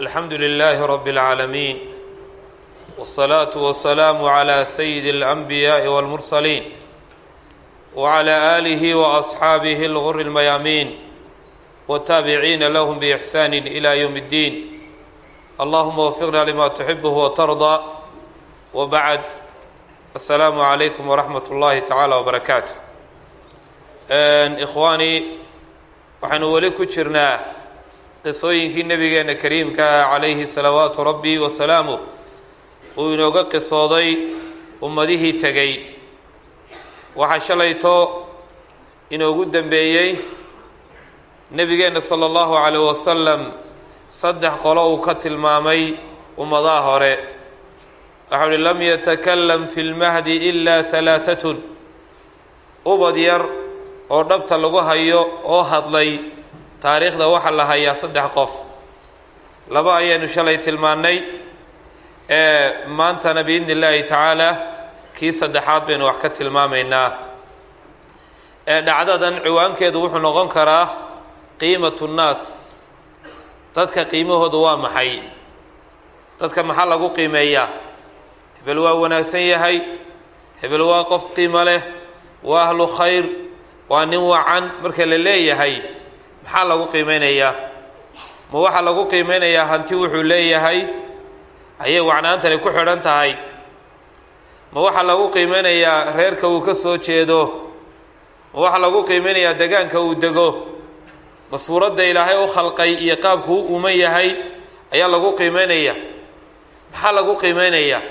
الحمد لله رب العالمين والصلاة والسلام على سيد الأنبياء والمرسلين وعلى آله وأصحابه الغر الميامين والتابعين لهم بإحسان إلى يوم الدين اللهم وفقنا لما تحبه وترضى وبعد السلام عليكم ورحمة الله تعالى وبركاته إخواني waxaynu weli ku jirnaa qisooyinkii nebigeenna kariimka calayhi salawaatu rabbi wasalaamu uu inooga qisooday ummadihii tegey waxaa shalayto inoogu dembeeyey nebigeenna sala allahu calayh wasalam saddex qolo uu ka tilmaamay ummadaha hore. Waxau uhi lam yatakalam fi lmahdi ilaa halaahatun ubad yar oo dhabta lagu hayo oo hadlay taariikhda waxaa la hayaa saddex qof. Laba ayaynu shalay tilmaannay ee maantana biidni illaahi tacaala kii saddexaad baynu wax ka tilmaamaynaa. Ee dhacdadan ciwaankeedu wuxuu noqon karaa qiimatu nnaas. Dadka qiimahooda waa maxay? Dadka maxaa lagu qiimeeyaa? Hebel waa wanaagsan yahay. Hebel waa qof qiimo leh. Waa ahlu khayr. Waa nin wacan. Marka la leeyahay maxaa lagu qiimeynayaa ma waxaa lagu qiimeynayaa hanti wuxuu leeyahay? Ayay wacnaantani ku xidhan tahay. Ma waxaa lagu qiimeynayaa reerka uu ka soo jeedo? Ma waxaa lagu qiimeynayaa degaanka uu dego? Ma suuradda ilaahay u khalqay iyo qaabku u uman yahay ayaa lagu qiimeynaya? Maxaa lagu qiimeynayaa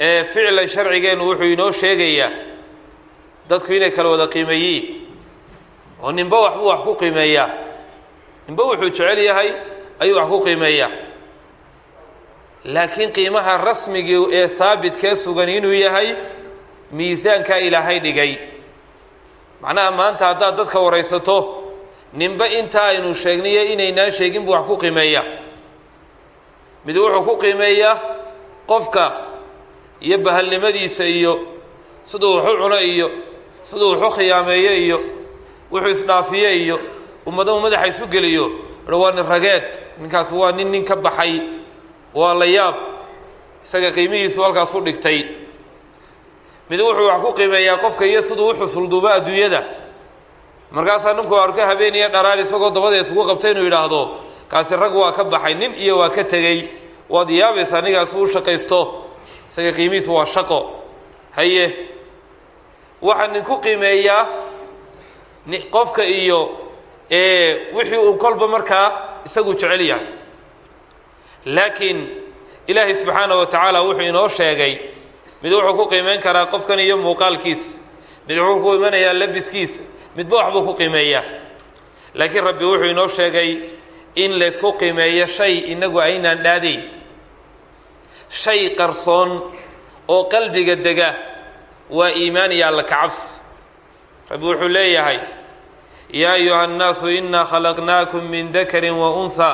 ee ficlan sharcigeennu wuxuu inoo sheegayaa. Dadku inay kala wada qiimeeyiin oo ninba waxbuu wax ku qiimeeyaa ninba wuxuu jecel yahay ayuu wax ku qiimeeyaa laakiin qiimaha rasmigii ee haabitkee sugan inuu yahay miisaankaa ilaahay dhigay. Macnaha maanta haddaad dadka waraysato ninba intaa aynu sheegnayo inaynaan sheegin buu wax ku qiimeeyaa mid wuxuu ku qiimeeyaa qofka iyo bahalnimadiisa iyo siduu waxu cuno iyo siduu waxu khiyaameeyo iyo wuxuu isdhaafiye iyo ummadahu madaxa isu geliyo. Waa nin rageed ninkaas waa nin nin ka baxay. Waa la yaab. Isaga qiimihiisu halkaas ku dhigtay. Mid wuxuu wax ku qiimeeyaa qofka iyo siduu u xusulduubo adduunyada. Markaasaa ninku arko habeeniyo dharaar isagoo dabada isugu qabta inuu yidhaahdo kaasi rag waa ka baxay nin iyo waa ka tegey. Waad yaabaysaa ninkaas uu shaqaysto. Isaga qiimihiisu waa shaqo. Haye. Waxaa ninku qiimeeyaa qofka iyo wixii uu kolba markaa isagu jecel yahay. Laakiin ilaahay subxaana wa tacaala wuxuu inoo sheegay mid wuxuu ku qiimeyn karaa qofkan iyo muuqaalkiisa mid wuxuu ku imanayaa labiskiisa midba waxbuu ku qiimeeyaa. Laakiin rabbi wuxuu inoo sheegay in laysku qiimeeyo shay inagu aynaan dhaadayn shay qarsoon oo qalbiga dega waa iimaan iyo alla kacabsi rabbi wuxuu leeyahay yaa ayuha annaasu inaa khalaqnaakum min dakarin wa unha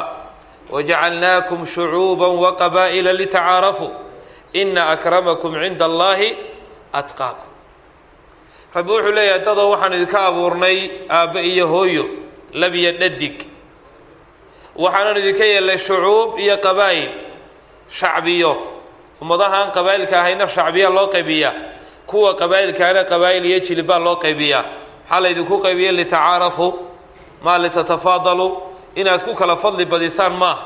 wajacalnaakum shucuuba waqabaa'ila litacaarafuu ina akramakum cinda allaahi atqaakum rabbi wuxuu leeyahay dadoo waxaan idinka abuurnay aabbe iyo hooyo lab iyo dhadig waxaanan idinka yeelnay shucuub iyo qabaa'il shacbiyo ummadahaan qabaa'ilka ahayna shacbiya loo qaybiyaa kuwa qabaa'ilkaana qabaa'il iyo jilibaa loo qaybiyaa maxaa laydinku qaybiya litacaarafuu maa litatafaadaluu inaad isku kala fadli badisaan maaha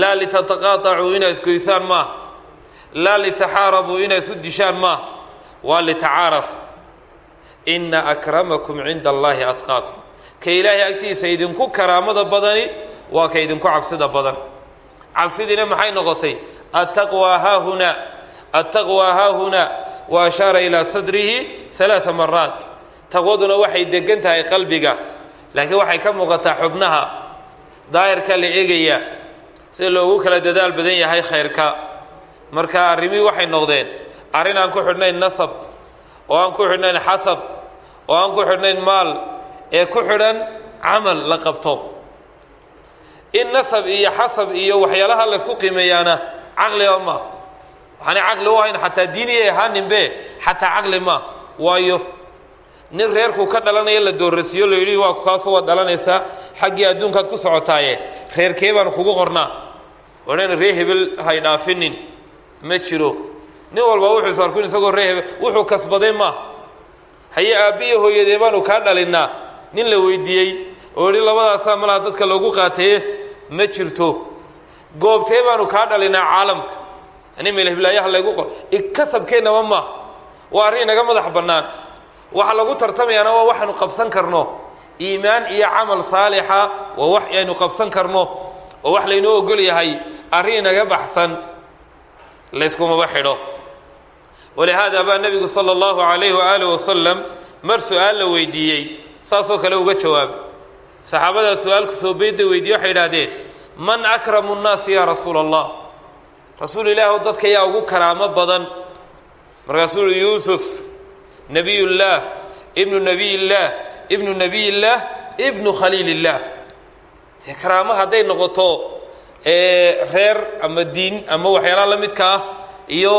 laa litataqaatacuu inaad isgoysaan maaha laa litaxaarabuu inaad isu dishaan maaha waa litacaaraf. Inna akramakum cinda allaahi atqaakum. Ka ilaahay agtiisa idinku karaamada badani waa ka idinku cabsida badan. Cabsidiina maxay noqotay? Attaqwaa haahunaa attaqwaa haahunaa wa ashaara ilaa sadrihi halaaa maraat taqwaduna waxay degan tahay qalbiga laakiin waxay ka muuqataa xubnaha daahirka la eegaya sida loogu kala dadaal badan yahay khayrka. Marka arrimihii waxay noqdeen arrin aan ku xidhnayn nasab oo aan ku xidhnayn xasab oo aan ku xidhnayn maal ee ku xidhan camal la qabto. In nasab iyo xasab iyo waxyaalaha laysku qiimeeyaana caqliga ma. Waxaanay caqli u ahayn xataa diiniyay ahaaninbe xataa caqli ma. Waayo nin reerku ka dhalanaya la doorasiiyo la yidhi waa kaasoo waad dhalanaysaa xaggii adduunkaad ku socotaaye reerkee baanu kugu qornaa? Odhan ree hebel hay dhaafinin ma jiro. Nin walba wuxuu is arkin isagoo ree wuxuu kasbaday maaha haye aabbiyo hooyadee baanu kaa dhalinnaa nin la weydiiyey oo idhi labadaasaa malaha dadka loogu qaataye ma jirto. Goobtee baanu kaa dhalinnaa caalamka ani meelheblaayaha laygu qor ikasabkeennaba maaha waa arrin inaga madax bannaan waxa lagu tartamayaana waa waxaanu qabsan karno. Iimaan iyo camal saalixa waa wax aynu qabsan karno oo wax laynoo ogol yahay arrin inaga baxsan layskumaba xidho walihaada baa nebigu sala allahu calayhi waaalih wasalam mar su'aal la weydiiyey. Saasoo kale uga jawaabay saxaabadaa su'aalku soo beydda weydiiye waxay idhahdeen man akramu nnaasi yaa rasuula allah rasuul ilaah oo dadka yaa ugu karaamo badan. Markaasuu uhi yuusuf nebiyullaah ibnu nebiyillaah ibnu nebiyillaah ibnu khaliilillaah dee karaamo hadday noqoto reer ama diin ama waxyaalaha la midka ah iyo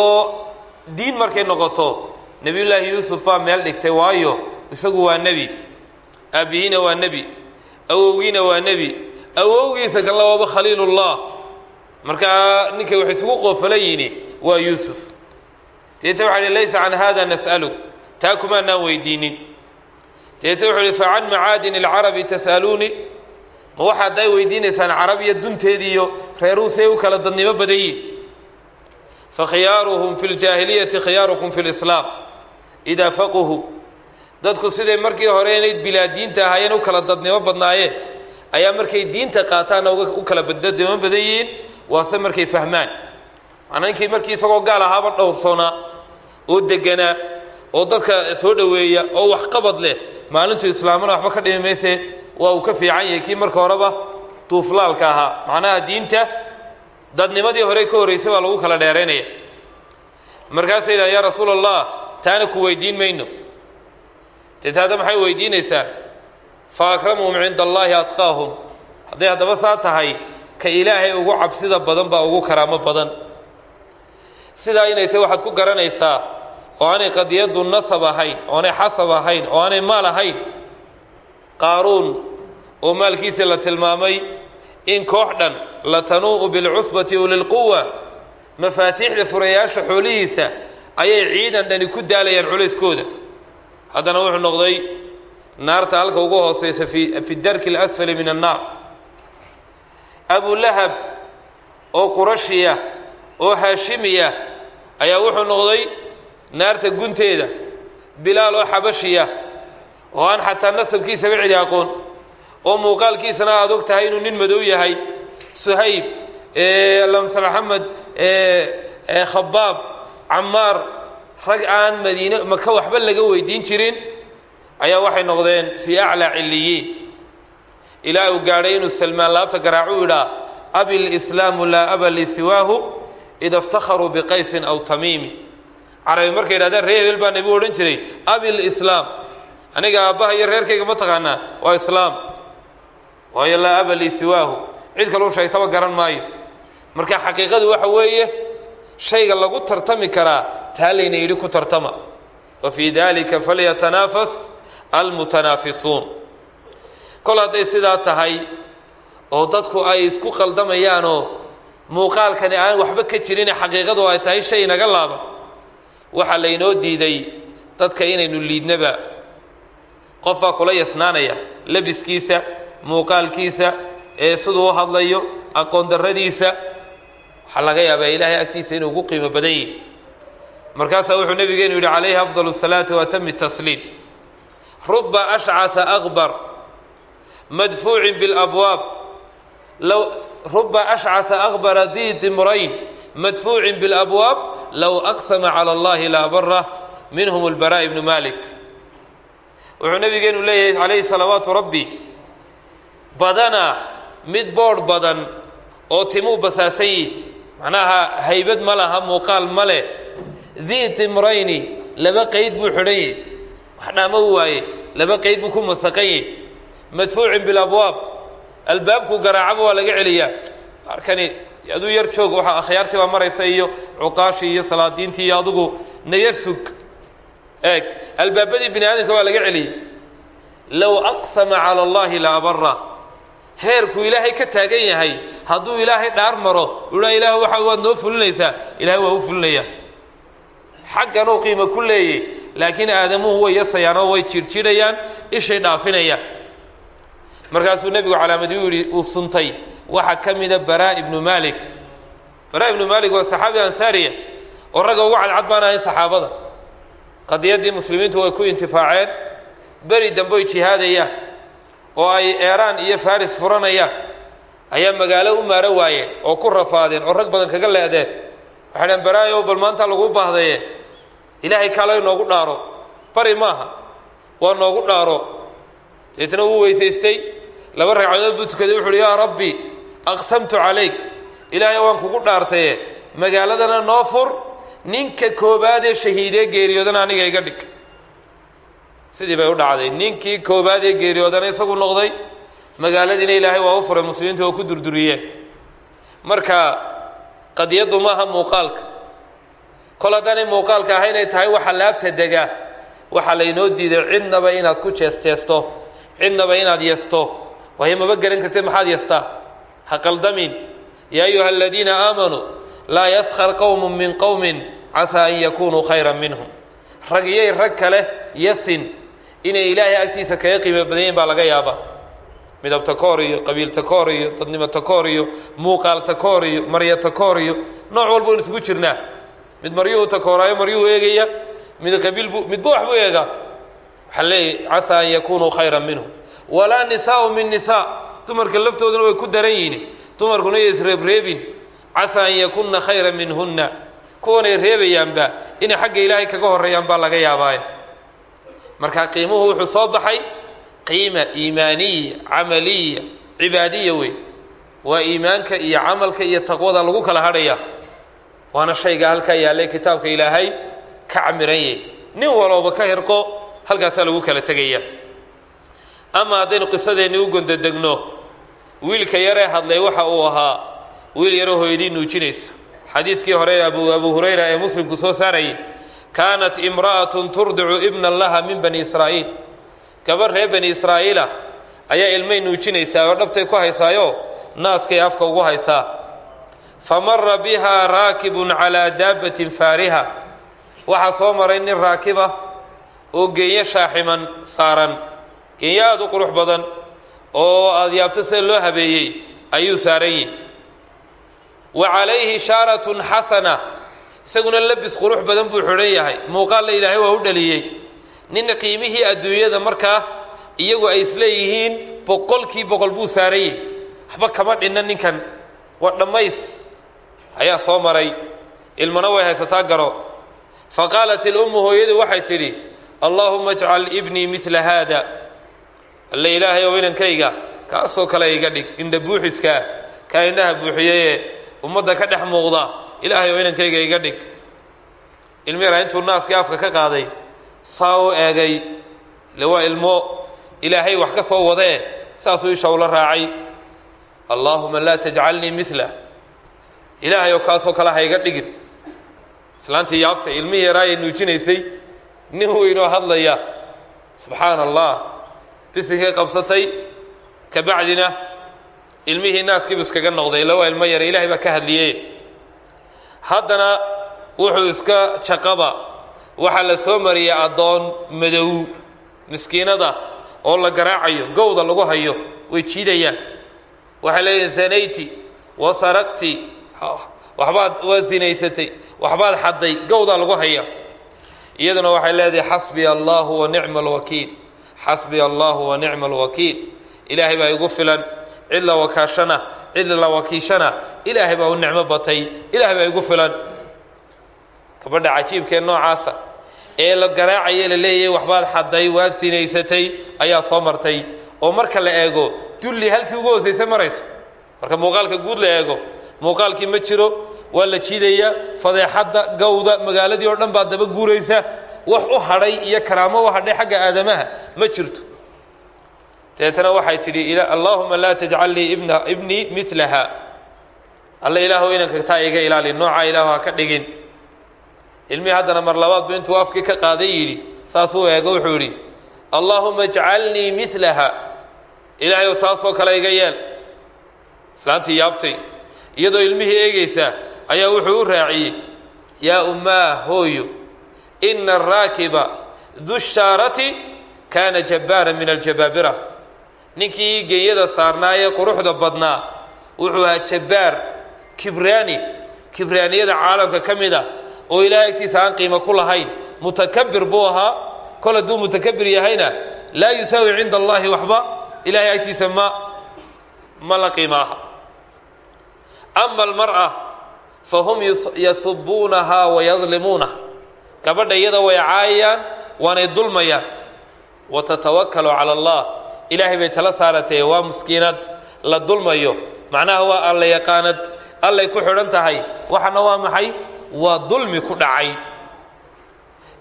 diin markay noqoto nebiyullaahi yuusuf baa meel dhigtay waayo isagu waa nebi aabbihiina waa nebi awowgiina waa nebi awowgiisa kalla waaba khaliilullah. Markaa ninkay isugu qoofala yini waa yuusuf. Deeta waxa hi laysa can hada nas'aluk taa kumaanaan weydiinin. Deeta wuxuu ihi facan macaadin alcarabi tas'aluunii ma waxaad ay weydiinaysaan carabiya dunteediiyo reeruhu say u kala dadnimo badan yihiin fakhiyaaruhum fi ljaahiliyati khiyaarukum fi lislaam idaa faquhu. Dadku siday markii hore inay bilaa diinta ahaayeen u kala dadnimo badnaayeen ayaa markay diinta qaataanna u kala dadnimo badan yihiin waase markay fahmaan. Macnaa ninkii markii isagoo gaal ahaaba dhowrsoonaa oo deganaa oo dadka soo dhoweeya oo waxqabad leh maalintuu islaamana waxba ka dhimi mayse. Waa uu ka fiican yahay kii marka horeba duuflaalka ahaa. Macnaha diinta dadnimadii hore ka horraysay baa lagu kala dheeraynaya. Markaasay yidhahan yaa rasuula allah taana ku weydiin mayno. Dee maxay weydiinaysaa? Fa akramuhum cinda allaahi atqaahum. Hadday haddaba saa tahay ka ilaahay ugu cabsida badan baa ugu karaamo badan. Sidaa inay tahy waxaad ku garanaysaa oo aanay qadiyaddu nasab ahayn oo aanay xasab ahayn oo aanay maal ahayn. Qaaruun oo maalkiisa la tilmaamay in koox dhan la tanuu'u bilcusbati ulilquwa mafaatiixda furayaasha xoolihiisa ayay ciidan dhani ku daalayaan culayskooda. Haddana wuxuu noqday naarta halka ugu hooseysa fi fi darki alasfali min annaar. Abulahab oo qurashiya oo haashimiya ayaa wuxuu noqday naarta gunteeda bilaal oo xabashiya oo aan xataa nasabkiisaba cidi aqoon oo muuqaalkiisana aad og tahay inuu nin madow yahay suhayb lamsal axamed khabaab camaar rag aan madiine maka waxba laga weydiin jirin ayaa waxay noqdeen fii aclaa ciliyiin ilaa uu gaadhay inuu salmaan laabta garaacu idhaa abi lislaamu laa aba li siwaahu ida iftakharuu biqaysin aw tamiimi carabi markay yidhahdeen ree hebel baa nebigu odhan jiray abi lislaam aniga aabbaha iyo reerkayga ma taqaanaa waa islaam waayo laa aba li siwaahu. Cid kaleu sheegtaba garan maayo. Marka xaqiiqadu waxa weeye shayga lagu tartami karaa taa layna yidhi ku tartama. Wa fii dalika falyatanaafas almutanaafisuun kol hadday sidaa tahay oo dadku ay isku qaldamayaanoo muuqaalkani aan waxba ka jirine xaqiiqadu ay tahay shay naga laaban waxaa laynoo diiday dadka inaynu liidnaba qof baa kula yasnaanaya labiskiisa muuqaalkiisa ee siduu u hadlayo aqoon darradiisa waxaa laga yaabaa ilaahay agtiisa inuu ugu qiimo badan yihi markaasaa wuxuu nabigeenu yidhi calayhi afdal الsalaati waatami tasliim ruba ashcasa akbar madfuucin biاlabwaab low ruba ashcasa akbara di dimrayn madfuucin biاlabwaab low aqsama calى اllahi laa barah minhum اlbarا ibnu malik wuxuu nabigeenu leeyahay calayhi salawaatu rabbi badana mid boodh badan oo timuu basaasan yihin macnaha haybad ma laha muuqaal ma leh dii dimrayni laba qayd buu xidhan yahy wax dhaama u waaye laba qayd buu ku masaqan yahy madfuucin bilabwaab albaabku garaacaba waa laga celiyaa arkani aduu yar joog waxa akhyaartii baa maraysa iyo cuqaashii iyo salaadiintii iyo adugu nayar sug. Eeg albaabadii bini aadamka waa laga celiyey. Low aqsama cala allahi la abara heerkuu ilaahay ka taagan yahay hadduu ilaahay dhaar maro uhaa ilaah waxa waad noo fulinaysaa. Ilahay waa u fulinaya. Xagganuu qiimo ku leeyey laakiin aadamuhu way yasayaan oo way jirjidhayaan ishay dhaafinayaan. Markaasuu nebigu calaamadii u yidhi uu suntay waxaa ka mida baraa ibnu malik. Baraa ibnu malik waa saxaabi ansaariya oo ragga ugu cadcad baan ahayn saxaabada. Qadiyaddii muslimiintu way ku intifaaceen beri dambe oy jihaadayaan oo ay eeraan iyo faris furanayaan ayaa magaalo u maaro waayeen oo ku rafaadeen oo rag badan kaga leedeen waxay dhaheen baraayow bal maanta lagu baahdaye. Ilaahay kaalo inoogu dhaaro. Bari maaha. Waa noogu dhaaro. Deetna wuu weysaystay. Laba ragcadood buu tukaday wuxu uhi yaa rabbi aqsamtu calayk ilaahay waan kugu dhaartaye magaaladana noo fur ninka koobaadee shahiidee geeriyoodana aniga iga dhig. Sidii bay u dhacday. Ninkii koobaad ee geeriyoodana isagu noqday magaaladiina ilaahay waa u furay muslimiinta oo ku durduriyeen. Marka qadiyaddu maaha muuqaalka. Kol haddaanay muuqaalka ahayn ay tahay waxa laabta degaa waxaa laynoo diiday cidnaba inaad ku jeesteesto cidnaba inaad yesto waayo maba garan kartid maxaad yestaa ha qaldamin yaa ayuha aladiina aamanuu laa yaskar qowmu min qowmin casaa an yakunuu khayra minhum. Rag iyay rag kale yasin inay ilaahay agtiisa kaga qiimo badan yihiin baa laga yaabaa. Midab takoor iyo qabiil takoor iyo dadnimo takoor iyo muuqaal takoor iyo nooc walba isugu jirnaa. Mid maryuhu takooraayo maryuhu eegaya. Mid qabiil bu midba wax buu eegaa. Waxaa leeyahy casaa an yakunuu khayra minhum. Walaa nisaau min nisaa dumarka laftooduna way ku daran yihiin. Dumarkuna iyo isreebreebin. Casaa an yakunna khayra minhunna. Kuwanay reebayaanba inay xagga ilaahay kaga horreeyaan baa laga yaabaaye marka qiimuhu wuxuu soo baxay. Qiima iimaaniya camaliya cibaadiya wey. Waa iimaanka iyo camalka iyo taqwada lagu kala hadhaya. Waana shayga halkaa yaallay kitaabka ilaahay ka camiranye nin walooba ka hirqo halkaasaa lagu kala tegaya ama haddaynu qisadeenni u gondodegno wiilka yaree hadlay waxa uu ahaa wiil yaroo hooyadii nuujinaysa. Xadiiskii hore abu abu hurayra ee muslimku soo saarayay kaanat imra'atun turdicu ibnan laha min bani israa'iil. Gabarh reer bani israa'iila ayaa ilmay nuujinaysaa oo dhabtay ku haysaayo naaskay afka ugu haysaa. Fa mara bihaa raakibun calaa daabbatin faariha. Waxaa soo maray nin raakiba oo geenyo shaaximan saaran geenyo aada u qurux badan oo aada yaabto sida loo habeeyey ayuu saaran wa calayhi shaaratun xasana isaguna labis qurux badan buu xidhan yahay. Muuqaalla ilaahay waa u dhaliyey. Ninna qiimihii adduunyada markaa iyagu ay isleeyihiin boqolkii boqol buu saaran yahy waxba kama dhinna ninkan. Waa dhammays. Ayaa soo maray. Ilmana way haysataa garo. Fa qaalat ilummu hooyadu waxay tidhi allaahuma ajcal ibnii midla haada alle ilaahay ow inankayga kaasoo kale iga dhig. Indha buuxiskaa kaa indhaha buuxiyeyee ummadda ka dhex muuqda ilaahay oo inankayga iga dhig. Ilmi yaraa intuu naaskii afka ka qaaday saa u eegay waa ilmo ilaahay wax ka soo wadee saasuu isha ula raacay. Allaahuma laa tajcalnii mila ilaahay oo kaasoo kale ha iga dhigin. Islaantii yaabta ilmihii yaraayay nuujinaysay nin weynoo hadlaya. Subxaana allah bisinkay qabsatay ka bacdina ilmihii naaskiibu iskaga noqday. Ila waa ilmo yara ilahay baa ka hadliyey. Haddana wuxuu iska jaqaba. Waxaa la soo mariyay addoon madow miskiinada oo la garaacayo gowda lagu hayo way jiidayaan. Waxay leeyihiin sanayti wa saraqti waxbaad waa sinaysatay waxbaad xadday gowdaa lagu haya. Iyaduna waxay leedahay xasbiya allahu wa nicma alwakiil xasbiya allahu wa nicma alwakiil ilaahay baa igu filan. Cid la wakaashana cid la wakiishana ilaahay baa u nicmo batay. Ilaahay baa igu filan. Gabadha cajiibkee noocaasa ee la garaacaye la leeyahay waxbaad xadday waad sinaysatay ayaa soo martay. Oo marka la eego dulli halkii ugu hoosaysa maraysa. Marka muuqaalka guud la eego muuqaalkii ma jiro waa la jiidayaa fadeexadda gawda magaaladii oo dhan baa daba guuraysa wax u hadhay iyo karaamo u hadhay xagga aadamaha ma jirto. Deetana waxay tidhi allaahuma laa tajcal lii ibna ibnii milaha alla ilaahu inanka taa iga ilaali noocaa ilaahu ha ka dhigin. Ilmihii haddana mar labaadbu intuu afkii ka qaaday yidhi saasuu eego wuxuu yidhi allaahuma ajcalnii milaha ilaahayow taasoo kale iga yeel. Islaantii yaabtay. Iyadoo ilmihii eegaysa ayaa wuxuu u raaciyey yaa ummaa hooyo ina araakiba du shaarati kaana jabbaara min aljabaabira. Ninkii geeyada saarnaa ee quruxda badnaa wuxuu ahaa jabbaar kibraani. Kibraaniyada caalamka ka mid a oo ilaahay agtiisa aan qiimo ku lahayn mutakabir buu ahaa. Kol hadduu mutakabir yahayna laa yusaawi cinda allahi waxba ilahay agtiisa ma ma la qiimo aha ama almar'a fahum yasubuunahaa wayadlimuunaha gabadha iyada way caayayaan waanay dulmayaan. Watatawakalu cala allah. Ilaahay bay tala saaratee waa miskiinad la dulmayo. Macnaha waa alla yaqaanad allay ku xidhan tahay. Waxana waa maxay? Waa dulmi ku dhacay.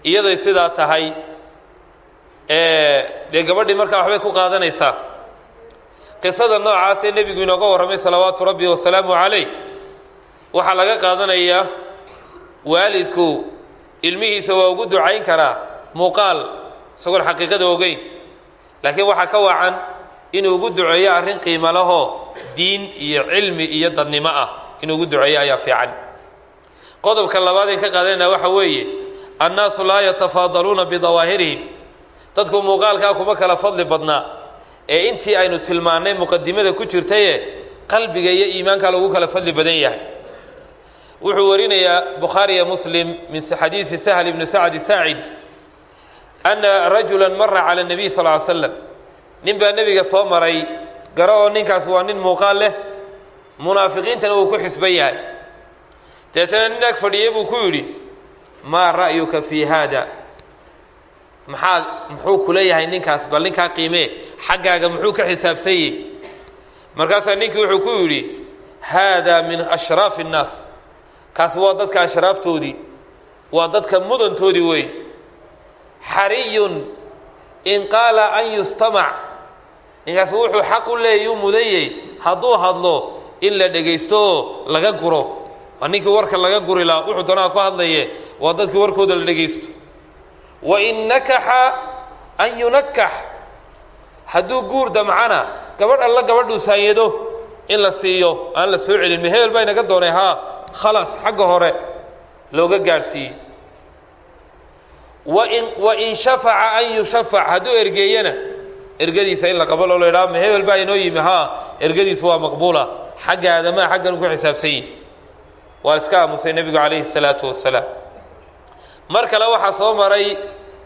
Iyaday sidaa tahay. Dee gabadhii markaa waxbay ku qaadanaysaa? Qisada noocaasee nebigu inooga warramay salawaatu rabbi wasalaamu calayh waxaa laga qaadanayaa waalidku ilmihiisa waa ugu ducayn karaa muuqaal isagoon xaqiiqada ogeyn. Laakiin waxaa ka wacan inuu ugu duceeyo arrin qiimo lahoo diin iyo cilmi iyo dadnimo ah inuu ugu duceeyo ayaa fiican. Qodobka labaad een ka qaadanayna waxa weeye annaasu laa yatafaadaluuna bidawaahirihim. Dadku muuqaalkaa kuma kala fadli badnaa ee intii aynu tilmaannay muqadimada ku jirtaye qalbiga iyo iimaankaa lagu kala fadli badan yahay wuxuu warinayaa bukhaariya muslim min xadiisi sahl ibni sacdi saacid anna rajula mara cala nabiy sal ly slam nin baa nebiga soo maray garo oo ninkaas waa nin muuqaal leh munaafiqiintana uu ku xisban yahay. Deetana nin ag fadhiyey buu ku yidhi maa ra'yuka fii haada? Maxaad muxuu ku leeyahay ninkaas bal ninkaa qiimee xaggaaga muxuu ka xisaabsanyey markaasaa ninkii wuxuu ku yidhi haadaa min ashraafi الnaas kaas waa dadka ashraaftoodii waa dadka mudantoodii wey xariyun in qaala an yustamac ninkaas wuxuu xaq u leeyay u mudanyey hadduu hadlo in la dhegaysto oo laga guro. Waa ninkii warka laga guri laha wuxuu doonaa ku hadlaye waa dadkii warkooda la dhegaysto. Wain nakaxa an yunakax hadduu guur damcana gabadh alla gabadhuu saanyado in la siiyo aan la soo celin. Mehebel baa inaga doonay haa khalaas xagga hore looga gaadhsiiyey wain wain shafaca an yushafac hadduu ergeeyana ergadiisa in la qabalo lo idhaha mehebel baa inoo yimi haa ergadiisu waa maqbuula xagga aadamaha xaggan ku xisaabsan yihin waa iska aamusay nebigu calayhi الsalaatu wasalaam mar kale waxaa soo maray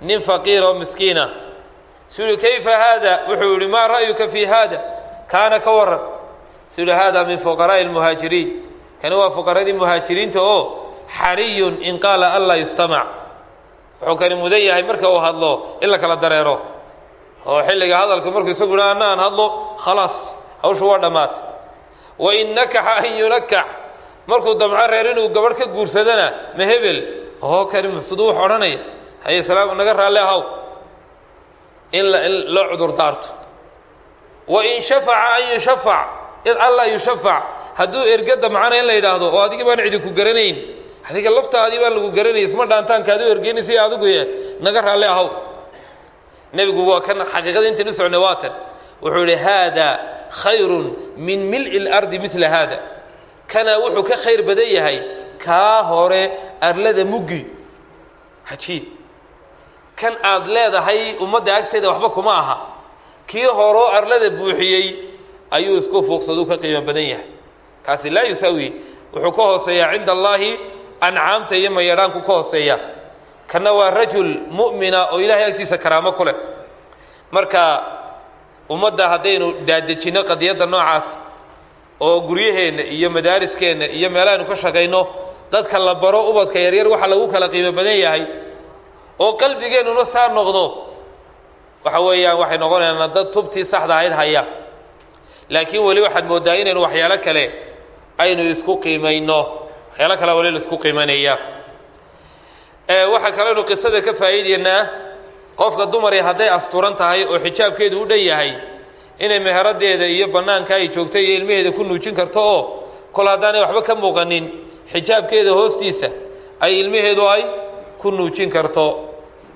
nin faqiir oo miskiina su yihi kayfa haada wuxuu yihi maa ra'yuka fii haada kaana ka waran su yihi haada min fuqaraa'i اlmuhaajiriin kani waa fuqaradii muhaajiriinta oo xariyun in qaala anlaa yustamac wuxuu kani mudan yahay marka uu hadlo in la kala dareero. Oo xilliga hadalku markuu isagu aan hadlo khalaas hawshu waa dhammaatay wain nakaxa an yunakax markuu damco reer inuu gabadh ka guursadana ma hebel oo kani wax odhanaya? Haye salaam naga raalle ahaw in la in loo cudur daarto wain shafaca an yushafac in allaa yushafac hadduu erge damcana in la yidhaahdo oo adigi baan cidi ku garanayn adiga laftaadii baan lagu garanayay isma dhaantaankaad u ergeynaysa adigu ye naga raalle ahaw nebigu waa kan xaqiiqada intan u socnay waatan wuxuu yihi haada khayrun min mil'i اlardi midla haada. Kana wuxuu ka khayr badan yahay kaa hore arlada muggi hajiib. Kan aad leedahay ummadda agteeda waxba kuma aha. Kii horoo arlada buuxiyey ayuu isku fuuqsadu ka qiimo badan yahay kaasi laa yusaawi wuxuu ka hooseeyaa cinda allaahi ancaamta iyo mayadhaanku ka hooseeya kana waa rajul mu'mina oo ilaahay agtiisa karaamo ku leh. Marka ummadda haddaynu daadejinno qadiyadda noocaas oo guryaheenna iyo madaariskeenna iyo meelahaynu ka shaqayno dadka la baro ubadka yaryar waxa lagu kala qiimo badan yahay oo qalbigeennuna saa noqdo waxa weeyaan waxay noqonaynaa dad tubtii saxda ahayd haya. Laakiin weli waxaad mooddaa inaynu waxyaalo kale aynu isku qiimayno. Waxyaalo kale weli la isku qiimanaya waxaa kaleynu qisada ka faa'iideynaa qofka dumari hadday asturan tahay oo xijaabkeedu u dhan yahay inay meheradeeda iyo bannaanka ay joogto iyo ilmaheeda ku nuujin karto oo kol haddaanay waxba ka muuqanin xijaabkeeda hoostiisa ay ilmaheedu ay ku nuujin karto.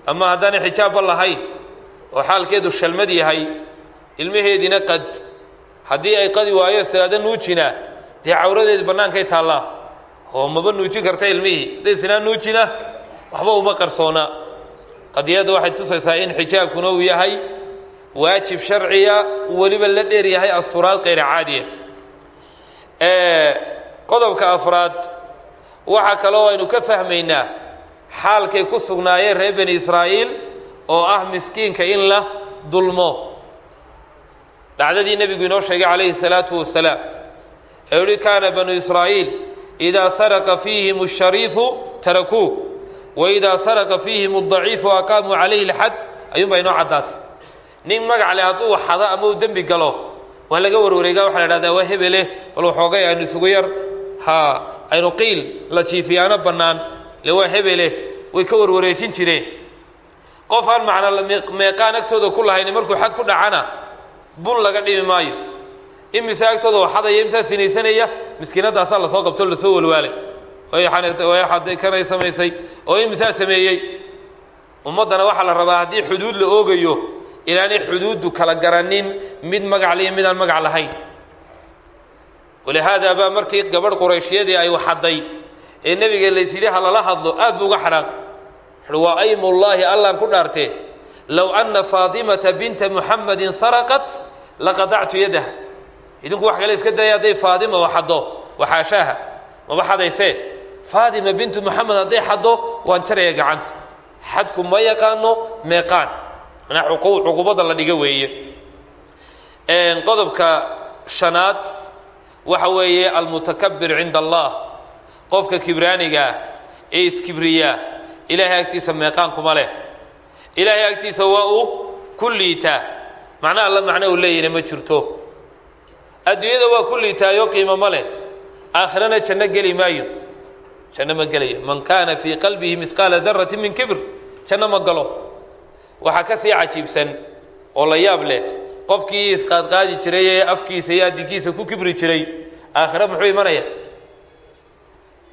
Ama haddaanay xijaabba lahayn oo xaalkeedu shalmad yahay ilmaheediina qad. Haddii ay qadi waayo istiraado nuujina dee cawradeedi bannaankay taallaa? Oo maba nuujin karta ilmihii. Hadday sinaa nuujina waxba uma qarsoona. Qadiyadda waxay tusaysaa in xijaabkuna uu yahay waajib sharciya weliba la dheer yahay asturaad kayra caadiya. Qodobka afraad waxaa kaloo aynu ka fahmaynaa xaalkay ku sugnaayeen reer bani israa'iil oo ah miskiinka in la dulmo. Dhacdadii nebigu inoo sheegay calayhi salaatu wasalaam ee uhi kaana banu israa'iil idaa saraqa fiihim ashariifu tarakuuh wa idaa saraqa fiihim adaciifu aqaamuu calayhi lxad ayuunbaa inoo caddaatay nin magac leh hadduu ama uu dembi galo waa laga warwareegaa waxaa la dhahdaa waa hebele bal waxoogay aynu isugu yar. Ha aynu qiil la jiifiyaano bannaan. Le waa hebele way ka warwareejin jireen. Qof macna meeqaan agtooda ku markuu xad ku dhacana bun laga dhimi maayo imise agtooda oo xadaya imisaa sinaysanaya miskiinadaasaa la soo qabto la soo walwaalay. Kanay samaysay oo imisaa sameeyey. Ummaddana waxaa la rabaa haddii xuduud la oogayo inaanay xuduuddu kala garanin mid magac le iyo midaan magac lahayn. Walihaada baa markii gabadh qurayshiyadii ay waxadday ee nebiga laysyidhi ha lala hadlo aad buu uga xanaaqay wuxuhi waa aymullaahi allaan ku dhaartee low anna faatimata binta muxamadin saraqat laqadactu idinku wax kale iska daya hadday faatima waxaddo waxaashaaha maba xadaysee faatima bintu muxamed hadday xaddo waan jaraya gacanta. Xadku ma yaqaano meeqaan. Manaa cuqubadda la dhiga weeye. Qodobka shanaad waxa weeye almutakabir cinda allah qofka kibraanigaah ee iskibriyaa ilaahay agtiisa meeqaan kuma leh. Ilaahay agtiisa waa uu ku alla macno uu leeyahna ma jirto adduunyada waa ku liitaayo qiimo ma leh. Aakhirana janno geli maayo. Janno ma gelayo. Man kaana fii qalbihi misqaala darati min kibr janno ma galo. Waxaa ka sii cajiibsan oo la yaab leh qofkii isqaadqaadi jiray ee afkiisa iyo adinkiisa ku kibri jiray. Aakhire muxuu imanaya?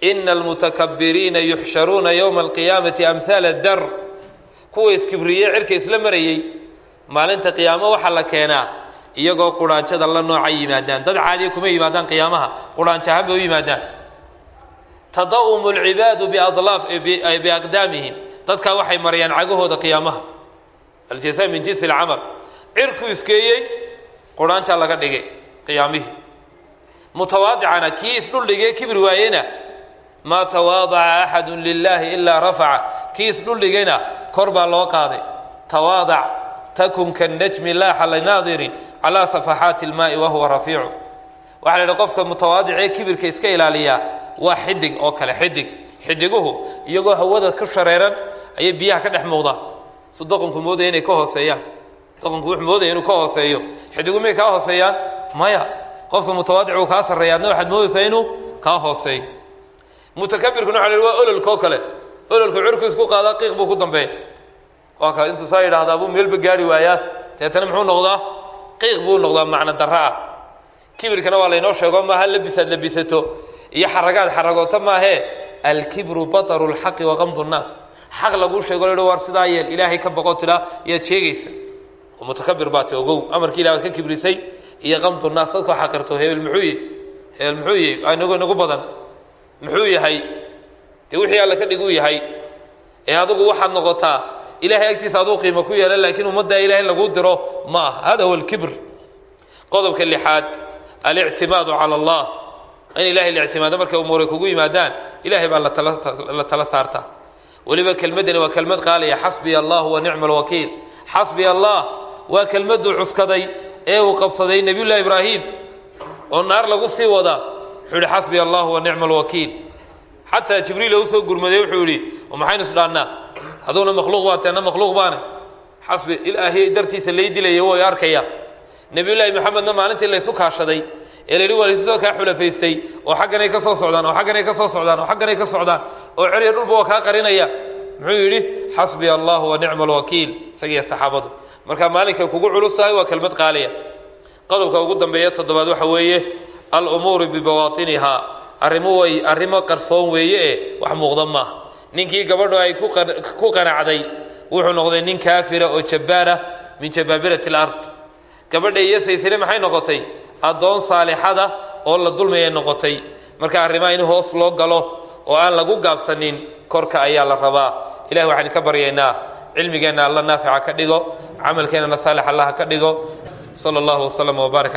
Ina almutakabiriina yuxsharuuna yowma alqiyaamati amhaala dar. Kuwa iskibriye cirka isla marayey maalinta qiyaamo waxaa la keenaa iyagoo quraanjada la nooca yimaadaan dad caadiya kuma yimaadaan qiyaamaha quraanjo ahaan bay u yimaadaan. Tada'umu biadlaaf biaqdaamihim dadkaa waxay marayaan cagahooda qiyaamaha. Aljasa min jinsi alcamal. Cirkuu iskeeyey quraanjaa laga dhigay qiyaamihii mutawaadicana kii isdhuldhigee kibri waayena maa tawaadaca axadu lilaahi ilaa rafaca. Kii isdhuldhigayna kor baa loo qaaday. Tawaadac takun kanajmi laaxa linaadirin calaa safaxaati ilmaai wahuwa rafiicu. Waxaa la yidhi qofka mutawaadicee kibirka iska ilaaliyaa waa xidig oo kale xidig. Xidiguhu iyagoo hawada ku shareeran ayay biyaha ka dhex muuqdaan su doqonku moodaya inay ka hooseeyaan. Doqonku wuxuu moodaya inuu ka hooseeyo. Xidigu miyay kaa hooseeyaan maya. Qofka mutawaadic uu kaa sarreeya adna waxaad moodaysaa inuu kaa hooseeyo. Mutakabirkuna waxa la yidhi waa ololka oo kale. Ololku cirku isku qaadaa qiiq buu ku dambeeya. Waa ka intuu saa yidhaahdaa buu meelba gaari waayaa deetana muxuu noqdaa qiiq buu noqdaa macno darro ah. Kibirkana waa laynoo sheego maaha labisaad labisato iyo xaragaad xaragooto maahee alkibru bataru lxaqi waqamdu nnaas. Xaq laguu sheego la war sidaa yeel ilaahay ka boqo yaad sheegaysa. Mutakabir baati ogow. Amarkii ilahi ka kibrisay iyo qamdu naas dadkoo xaqirto hebel muxuu yihi hebel muxuu yihi inagu inagu badan. Muxuu yahay? Dee wixii alla ka dhiguu yahay ee adigu waxaad noqotaa ilahay agtiisa aduu qiimo ku yeela laakiin ummaddaa ilahay laguu diro ma hada huwa alkibr. Qodobka lixaad alictimaadu cala allah. In ilahay la ictimaado markay umuuray kugu yimaadaan ilahay baa la tala saartaa weliba kelmaddani waa kelmad qaaliya. Xasbiya allahu wa nicma alwakiil xasbiya allah waa kelmadduu cuskaday ee uu qabsaday nebiyullahi ibraahim. Oo naar lagu sii wadaa wuxuu xasbiya allahu wa nicma alwakiil xataa jibriil u soo gurmaday wuxuu yidhi maxaynu isdhaannaa aduuna makhluuq baa teena makhluuq baane. Xasbi ilaahay dartiisa lay dilaya way arkaya. Nebiyullaahi maxamedna maalintii laysu kaashaday ee la yidhi waa laysu soo kaa xulafaystay oo xagganay ka soo socdaan oo xagganay ka soo socdaan oo xagganay ka socdaan oo ceriya dhulba waa kaa qarinaya. Muxuu yidhi xasbiya allahu wa nicma alwakiil isagiiyo saxaabadu. Marka maalinkay kugu culus tahay waa kelmad qaaliya. Qodobka ugu dambeeya toddobaad waxa weeye alumuuru bibawaatinihaa arrimo way arrimo qarsoon weeye ee wax muuqda maaha ninkii gabadho ay ku qanacday wuxuu noqday nin kaafira oo jabbaara min jabaabirati alard. Gabadha iyosaysine maxay noqotay? Addoon saalixada oo la dulmaya noqotay. Marka arrimaha in hoos loo galo oo aan lagu gaabsanin korka ayaa la rabaa. Ilahi waxaan ka baryaynaa cilmigeenna alla naafica ka dhigo camalkeennana saalix allah ka dhigo. Sala allahu waslama wbaarak